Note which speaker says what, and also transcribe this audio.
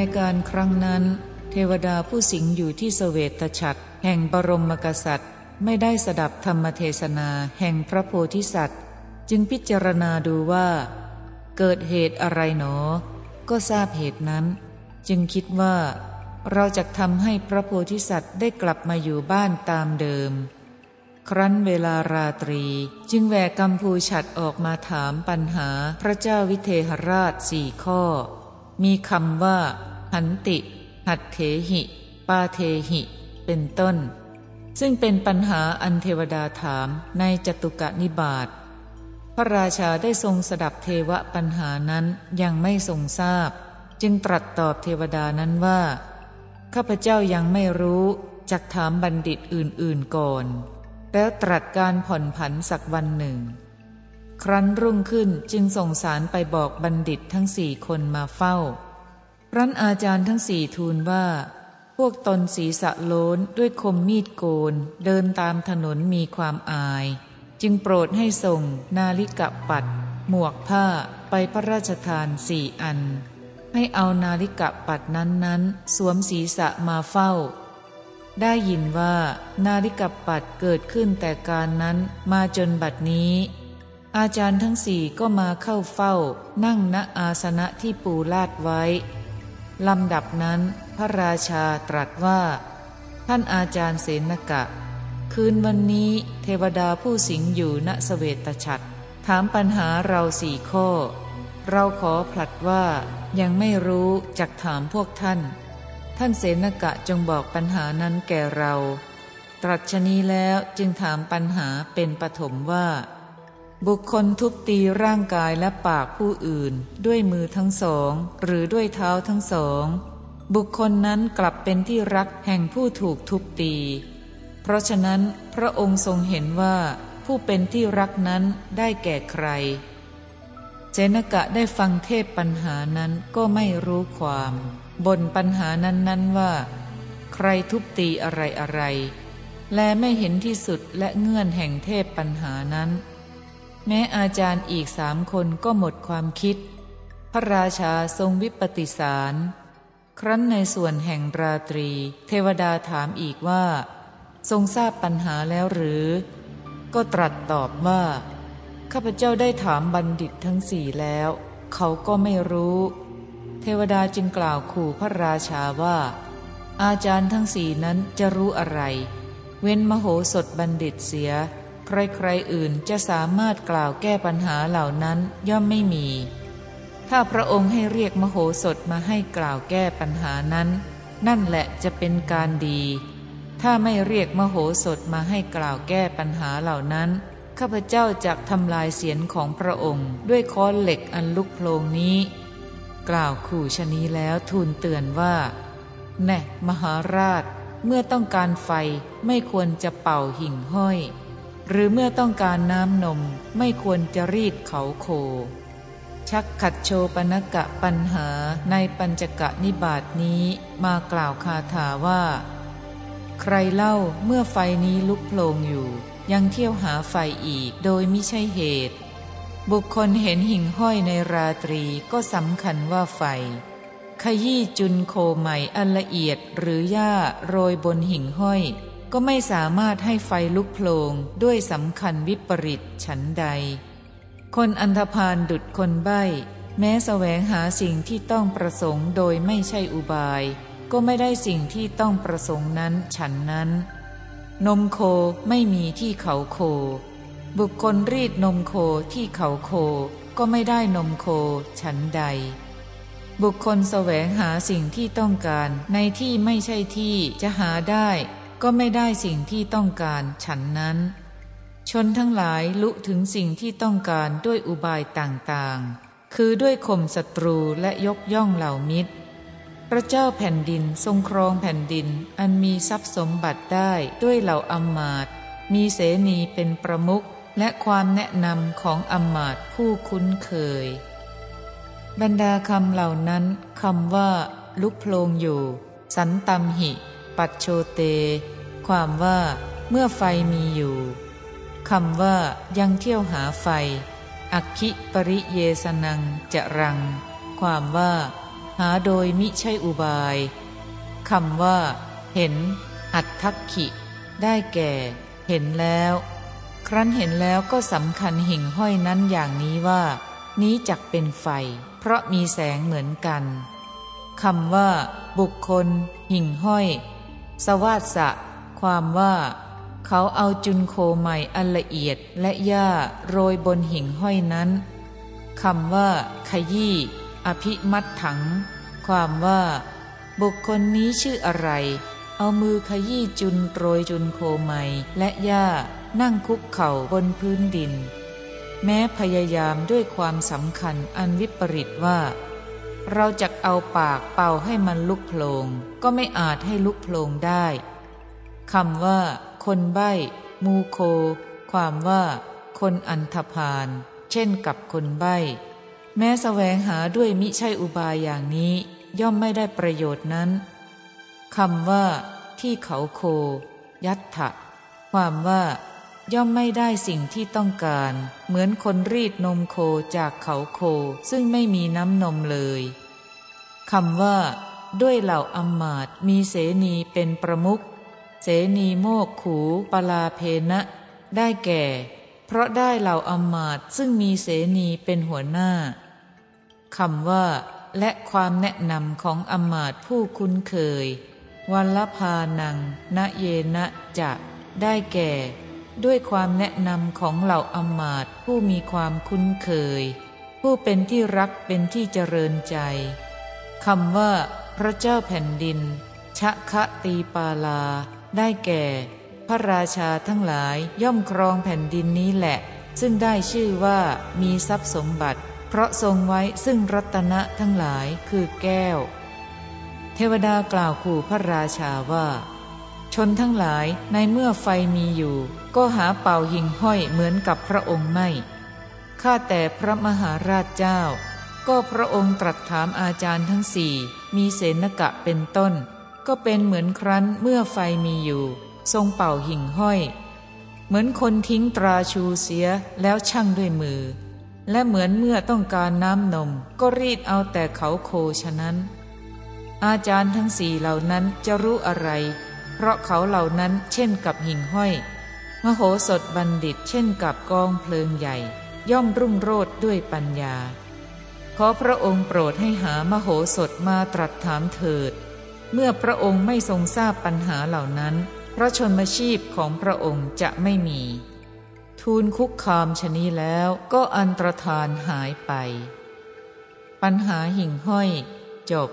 Speaker 1: ในการครั้งนั้น เทวดาผู้สิงอยู่ที่สเวตฉัตรแห่งบรมกษัตริย์ ไม่ได้สดับธรรมเทศนาแห่งพระโพธิสัตว์ จึงพิจารณาดูว่า เกิดเหตุอะไรหนอ ก็ทราบเหตุนั้น จึงคิดว่า เราจะทำให้พระโพธิสัตว์ได้กลับมาอยู่บ้านตามเดิม ครั้นเวลาราตรีจึงแหวกกัมพูฉัดออกมาถามปัญหาพระเจ้าวิเทหราชสี่ข้อมีคำว่า หันติ หัดเถหิ ปาเทหิ เป็นต้น ซึ่งเป็นปัญหาอันเทวดาถามในจตุกนิบาตพระราชาได้ทรงสดับเทวปัญหานั้นยังไม่ทรงทราบ จึงตรัสตอบเทวดานั้นว่า ข้าพเจ้ายังไม่รู้จักถามบัณฑิตอื่นๆก่อน แล้วตรัสการผ่อนผันสักวันหนึ่ง ครั้นรุ่งขึ้นจึงส่งสารไปบอกบัณฑิตทั้งสี่คนมาเฝ้า รั้นอาจารย์ทั้งสี่ทูลว่า พวกตนศีสะโล้นด้วยคมมีดโกน เดินตามถนนมีความอาย จึงโปรดให้ส่ง นาลิกะปัด หมวกผ้าไปพระราชทานสี่อัน ให้เอานาฬิกะปัดนั้นนั้นสวมศีรษะมาเฝ้า ได้ยินว่า นาฬิกะปัดเกิดขึ้นแต่การนั้นมาจนบัดนี้อาจารย์ทั้งสี่ก็มาเข้าเฝ้า นั่งณอาสนะที่ปูลาดไว้ ลำดับนั้นพระราชาตรัสว่า ท่านอาจารย์เสนกะ คืนวันนี้เทวดาผู้สิงอยู่ณสเวตฉัตรถามปัญหาเราสี่ข้อ เราขอผลัดว่ายังไม่รู้จักถามพวกท่าน ท่านเสนกะจงบอกปัญหานั้นแก่เรา ตรัชนีแล้วจึงถามปัญหาเป็นปฐมว่า บุคคลทุบตีร่างกายและปากผู้อื่น ด้วยมือทั้งสอง หรือด้วยเท้าทั้งสอง บุคคลนั้นกลับเป็นที่รักแห่งผู้ถูกทุบตี เพราะฉะนั้นพระองค์ทรงเห็นว่า ผู้เป็นที่รักนั้นได้แก่ใคร เจนกะได้ฟังเทพปัญหานั้นก็ไม่รู้ความบนปัญหานั้นๆว่า ใครทุบตีอะไรอะไร และไม่เห็นที่สุดและเงื่อนแห่งเทพปัญหานั้น แม้อาจารย์อีกสามคนก็หมดความคิด พระราชาทรงวิปติสาร ครั้นในส่วนแห่งราตรี เทวดาถามอีกว่า ทรงทราบปัญหาแล้วหรือ ก็ตรัสตอบว่า ข้าพเจ้าได้ถามบัณฑิตทั้งสี่แล้ว เขาก็ไม่รู้ เทวดาจึงกล่าวขู่พระราชาว่า อาจารย์ทั้งสี่นั้นจะรู้อะไร เว้นมโหสถบัณฑิตเสีย ใครๆอื่นจะสามารถกล่าวแก้ปัญหาเหล่านั้นย่อมไม่มี ถ้าพระองค์ให้เรียกมโหสถมาให้กล่าวแก้ปัญหานั้น นั่นแหละจะเป็นการดี ถ้าไม่เรียกมโหสถมาให้กล่าวแก้ปัญหาเหล่านั้นข้าพเจ้าจะทำลายเสียงของพระองค์ ด้วยค้อนเหล็กอันลุกโพลงนี้ กล่าวขู่ชนีแล้วทูลเตือนว่า แน่ มหาราช เมื่อต้องการไฟไม่ควรจะเป่าหิ่งห้อย หรือเมื่อต้องการน้ำนมไม่ควรจะรีดเขาโค ชักขัดโชปนกะปัญหาในปัญจกะนิบาตนี้มากล่าวคาถาว่า ใครเล่าเมื่อไฟนี้ลุกโพลงอยู่ ยังเที่ยวหาไฟอีกโดยไม่ใช่เหตุ บุคคลเห็นหิ่งห้อยในราตรีก็สำคัญว่าไฟ ขยี้จุนโคใหม่อันละเอียดหรือหญ้าโรยบนหิ่งห้อย ก็ไม่สามารถให้ไฟลุกโพลงด้วยสำคัญวิปริตฉันใด คนอันธพาลดุดคนใบ้ แม้แสวงหาสิ่งที่ต้องประสงค์โดยไม่ใช่อุบาย ก็ไม่ได้สิ่งที่ต้องประสงค์นั้นฉันนั้น นมโคไม่มีที่เขาโค บุคคลรีดนมโคที่เขาโค ก็ไม่ได้นมโคฉันใด บุคคลแสวงหาสิ่งที่ต้องการในที่ไม่ใช่ที่จะหาได้ ก็ไม่ได้สิ่งที่ต้องการฉันนั้น ชนทั้งหลายลุถึงสิ่งที่ต้องการด้วยอุบายต่างๆ คือด้วยข่มศัตรูและยกย่องเหล่ามิตร พระเจ้าแผ่นดินทรงครองแผ่นดินอันมีทรัพย์สมบัติได้ด้วยเหล่าอัมมาตมีเสนีเป็นประมุขและความแนะนำของอัมมาตผู้คุ้นเคย บรรดาคำเหล่านั้นคำว่า ลุกโพลงอยู่ สันตมหิ ปัจโชเต ความว่าเมื่อไฟมีอยู่คำว่ายังเที่ยวหาไฟ อักขิปริเยสนังจะรัง ความว่า หาโดยมิใช่อุบายคำว่า เห็น อัตทักขิ ได้แก่ เห็นแล้ว ครั้นเห็นแล้วก็สำคัญหิ่งห้อยนั้นอย่างนี้ว่า นี้จักเป็นไฟ เพราะมีแสงเหมือนกันคำว่า บุคคล หิ่งห้อย สวาสะ ความว่า เขาเอาจุนโคใหม่อันละเอียดและหญ้าโรยบนหิ่งห้อยนั้นคำว่า ขยี้อภิมัดถัง ความว่า บุคคลนี้ชื่ออะไร เอามือขยี้จุนโรยจุนโคใหม่และหญ้านั่งคุกเข่าบนพื้นดิน แม้พยายามด้วยความสำคัญอันวิปริตว่า เราจะเอาปากเป่าให้มันลุกโพลง ก็ไม่อาจให้ลุกโพลงได้คำว่า คนใบ้ มูโค ความว่า คนอันธพาล เช่นกับคนใบ้ แม้สแสวงหาด้วยมิใช่อุบายอย่างนี้ ย่อมไม่ได้ประโยชน์นั้นคำว่า ที่เขาโค ยัตถะความว่า ย่อมไม่ได้สิ่งที่ต้องการ เหมือนคนรีดนมโคจากเขาโคซึ่งไม่มีน้ำนมเลยคำว่า ด้วยเหล่าอมมาตมีเสนีเป็นประมุขเสนีโมกขูปลาเพนะได้แก่ เพราะได้เหล่าอมมาตซึ่งมีเสนีเป็นหัวหน้าคำว่า และความแนะนำของอมมาตผู้คุ้นเคย วัลพานังณเยนะจะ ได้แก่ ด้วยความแนะนำของเหล่าอมมาตผู้มีความคุ้นเคย ผู้เป็นที่รักเป็นที่เจริญใจคำว่า พระเจ้าแผ่นดิน ชะคะตีปาลา ได้แก่ พระราชาทั้งหลายย่อมครองแผ่นดินนี้แหละ ซึ่งได้ชื่อว่ามีทรัพย์สมบัติ เพราะทรงไว้ซึ่งรัตนะทั้งหลายคือแก้ว เทวดากล่าวขู่พระราชาว่า นทั้งหลายในเมื่อไฟมีอยู่ ก็หาเป่าหิ่งห้อยเหมือนกับพระองค์ไม่ ข้าแต่พระมหาราชเจ้า ก็พระองค์ตรัสถามอาจารย์ทั้งสี่มีเสนกะเป็นต้น ก็เป็นเหมือนครั้นเมื่อไฟมีอยู่ ทรงเป่าหิ่งห้อย เหมือนคนทิ้งตราชูเสียแล้วช่างด้วยมือ และเหมือนเมื่อต้องการน้ำนม ก็รีดเอาแต่เขาโคฉะนั้น อาจารย์ทั้งสี่เหล่านั้นจะรู้อะไร เพราะเขาเหล่านั้นเช่นกับหิ่งห้อย มโหสถบัณฑิตเช่นกับกองเพลิงใหญ่ ย่อมรุ่งโรดด้วยปัญญา ขอพระองค์โปรดให้หามโหสถมาตรัสถามเถิด เมื่อพระองค์ไม่ทรงทราบปัญหาเหล่านั้น พระชนมชีพของพระองค์จะไม่มี ทูลคุกคามชนีแล้วก็อันตรธานหายไป ปัญหาหิ่งห้อย จบ